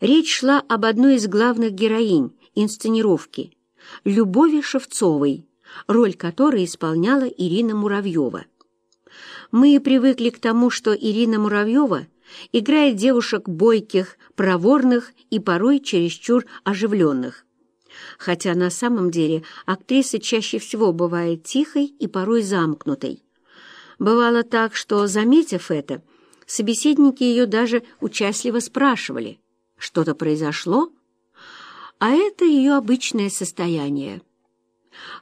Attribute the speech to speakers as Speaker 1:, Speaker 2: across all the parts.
Speaker 1: Речь шла об одной из главных героинь инсценировки — Любови Шевцовой, роль которой исполняла Ирина Муравьева. Мы привыкли к тому, что Ирина Муравьева играет девушек бойких, проворных и порой чересчур оживленных. Хотя на самом деле актриса чаще всего бывает тихой и порой замкнутой. Бывало так, что, заметив это, собеседники ее даже участливо спрашивали, что-то произошло? А это ее обычное состояние.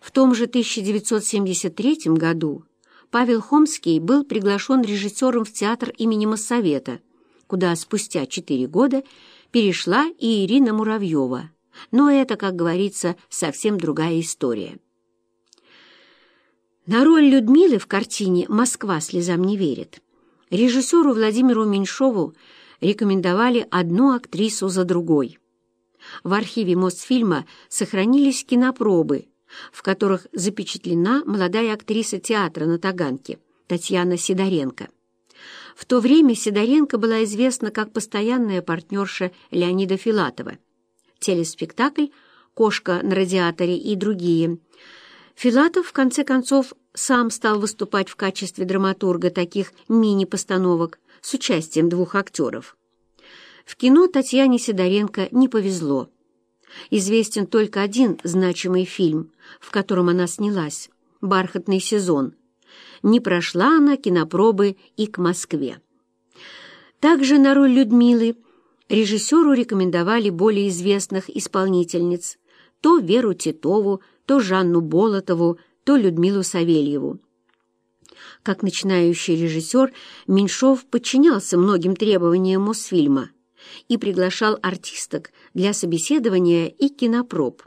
Speaker 1: В том же 1973 году Павел Хомский был приглашен режиссером в театр имени Моссовета, куда спустя четыре года перешла и Ирина Муравьева. Но это, как говорится, совсем другая история. На роль Людмилы в картине «Москва слезам не верит» режиссеру Владимиру Меньшову рекомендовали одну актрису за другой. В архиве Мосфильма сохранились кинопробы, в которых запечатлена молодая актриса театра на Таганке Татьяна Сидоренко. В то время Сидоренко была известна как постоянная партнерша Леонида Филатова. Телеспектакль «Кошка на радиаторе» и другие. Филатов, в конце концов, сам стал выступать в качестве драматурга таких мини-постановок с участием двух актеров. В кино Татьяне Сидоренко не повезло. Известен только один значимый фильм, в котором она снялась «Бархатный сезон». Не прошла она кинопробы и к Москве. Также на роль Людмилы режиссеру рекомендовали более известных исполнительниц то Веру Титову, то Жанну Болотову, то Людмилу Савельеву. Как начинающий режиссер, Меньшов подчинялся многим требованиям Мосфильма и приглашал артисток для собеседования и кинопроб.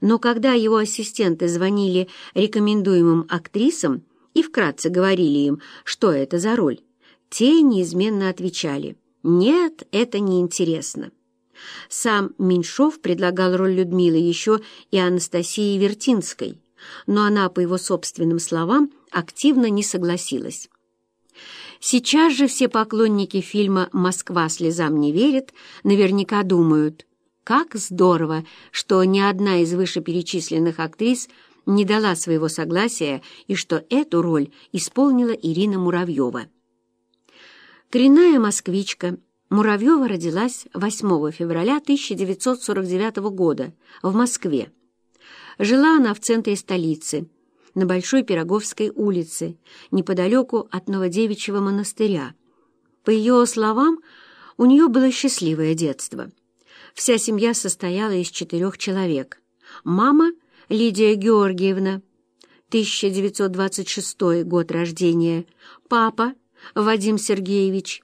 Speaker 1: Но когда его ассистенты звонили рекомендуемым актрисам и вкратце говорили им, что это за роль, те неизменно отвечали «Нет, это неинтересно». Сам Меньшов предлагал роль Людмилы еще и Анастасии Вертинской, но она, по его собственным словам, активно не согласилась. Сейчас же все поклонники фильма «Москва слезам не верит» наверняка думают, как здорово, что ни одна из вышеперечисленных актрис не дала своего согласия и что эту роль исполнила Ирина Муравьева. Коренная москвичка Муравьева родилась 8 февраля 1949 года в Москве. Жила она в центре столицы, на Большой Пироговской улице, неподалеку от Новодевичьего монастыря. По ее словам, у нее было счастливое детство. Вся семья состояла из четырех человек. Мама — Лидия Георгиевна, 1926 год рождения. Папа — Вадим Сергеевич,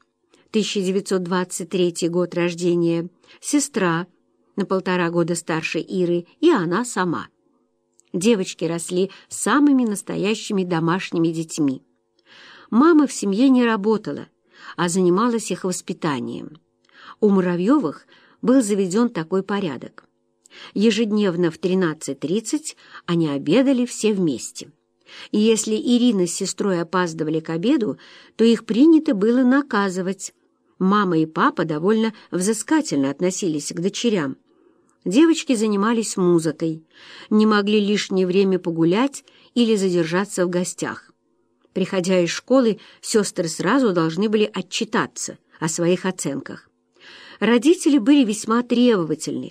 Speaker 1: 1923 год рождения. Сестра — на полтора года старше Иры, и она сама — Девочки росли самыми настоящими домашними детьми. Мама в семье не работала, а занималась их воспитанием. У Муравьевых был заведен такой порядок. Ежедневно в 13.30 они обедали все вместе. И если Ирина с сестрой опаздывали к обеду, то их принято было наказывать. Мама и папа довольно взыскательно относились к дочерям, Девочки занимались музыкой, не могли лишнее время погулять или задержаться в гостях. Приходя из школы, сестры сразу должны были отчитаться о своих оценках. Родители были весьма требовательны.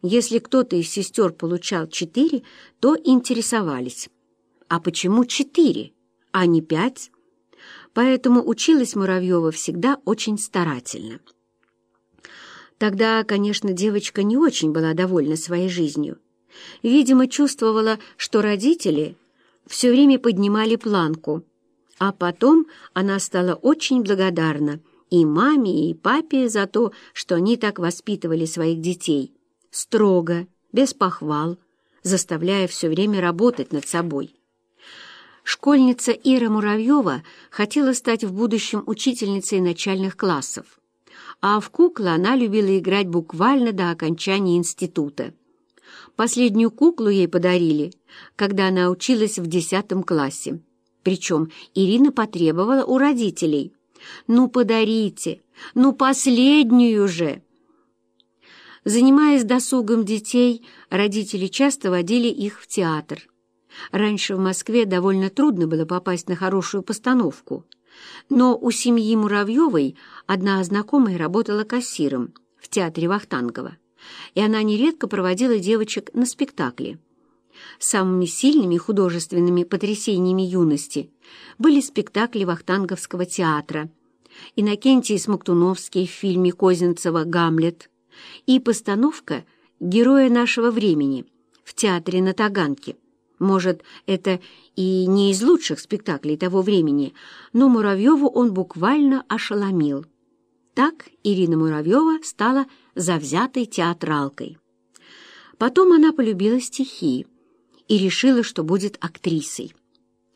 Speaker 1: Если кто-то из сестер получал четыре, то интересовались. А почему четыре, а не пять? Поэтому училась Муравьева всегда очень старательно. Тогда, конечно, девочка не очень была довольна своей жизнью. Видимо, чувствовала, что родители все время поднимали планку. А потом она стала очень благодарна и маме, и папе за то, что они так воспитывали своих детей. Строго, без похвал, заставляя все время работать над собой. Школьница Ира Муравьева хотела стать в будущем учительницей начальных классов а в куклы она любила играть буквально до окончания института. Последнюю куклу ей подарили, когда она училась в десятом классе. Причем Ирина потребовала у родителей. «Ну, подарите! Ну, последнюю же!» Занимаясь досугом детей, родители часто водили их в театр. Раньше в Москве довольно трудно было попасть на хорошую постановку, но у семьи Муравьевой одна знакомая работала кассиром в театре Вахтангова, и она нередко проводила девочек на спектакли. Самыми сильными художественными потрясениями юности были спектакли Вахтанговского театра, Иннокентий Смоктуновский в фильме Козинцева «Гамлет», и постановка «Героя нашего времени» в театре на Таганке. Может, это и не из лучших спектаклей того времени, но Муравьеву он буквально ошеломил. Так Ирина Муравьева стала завзятой театралкой. Потом она полюбила стихи и решила, что будет актрисой.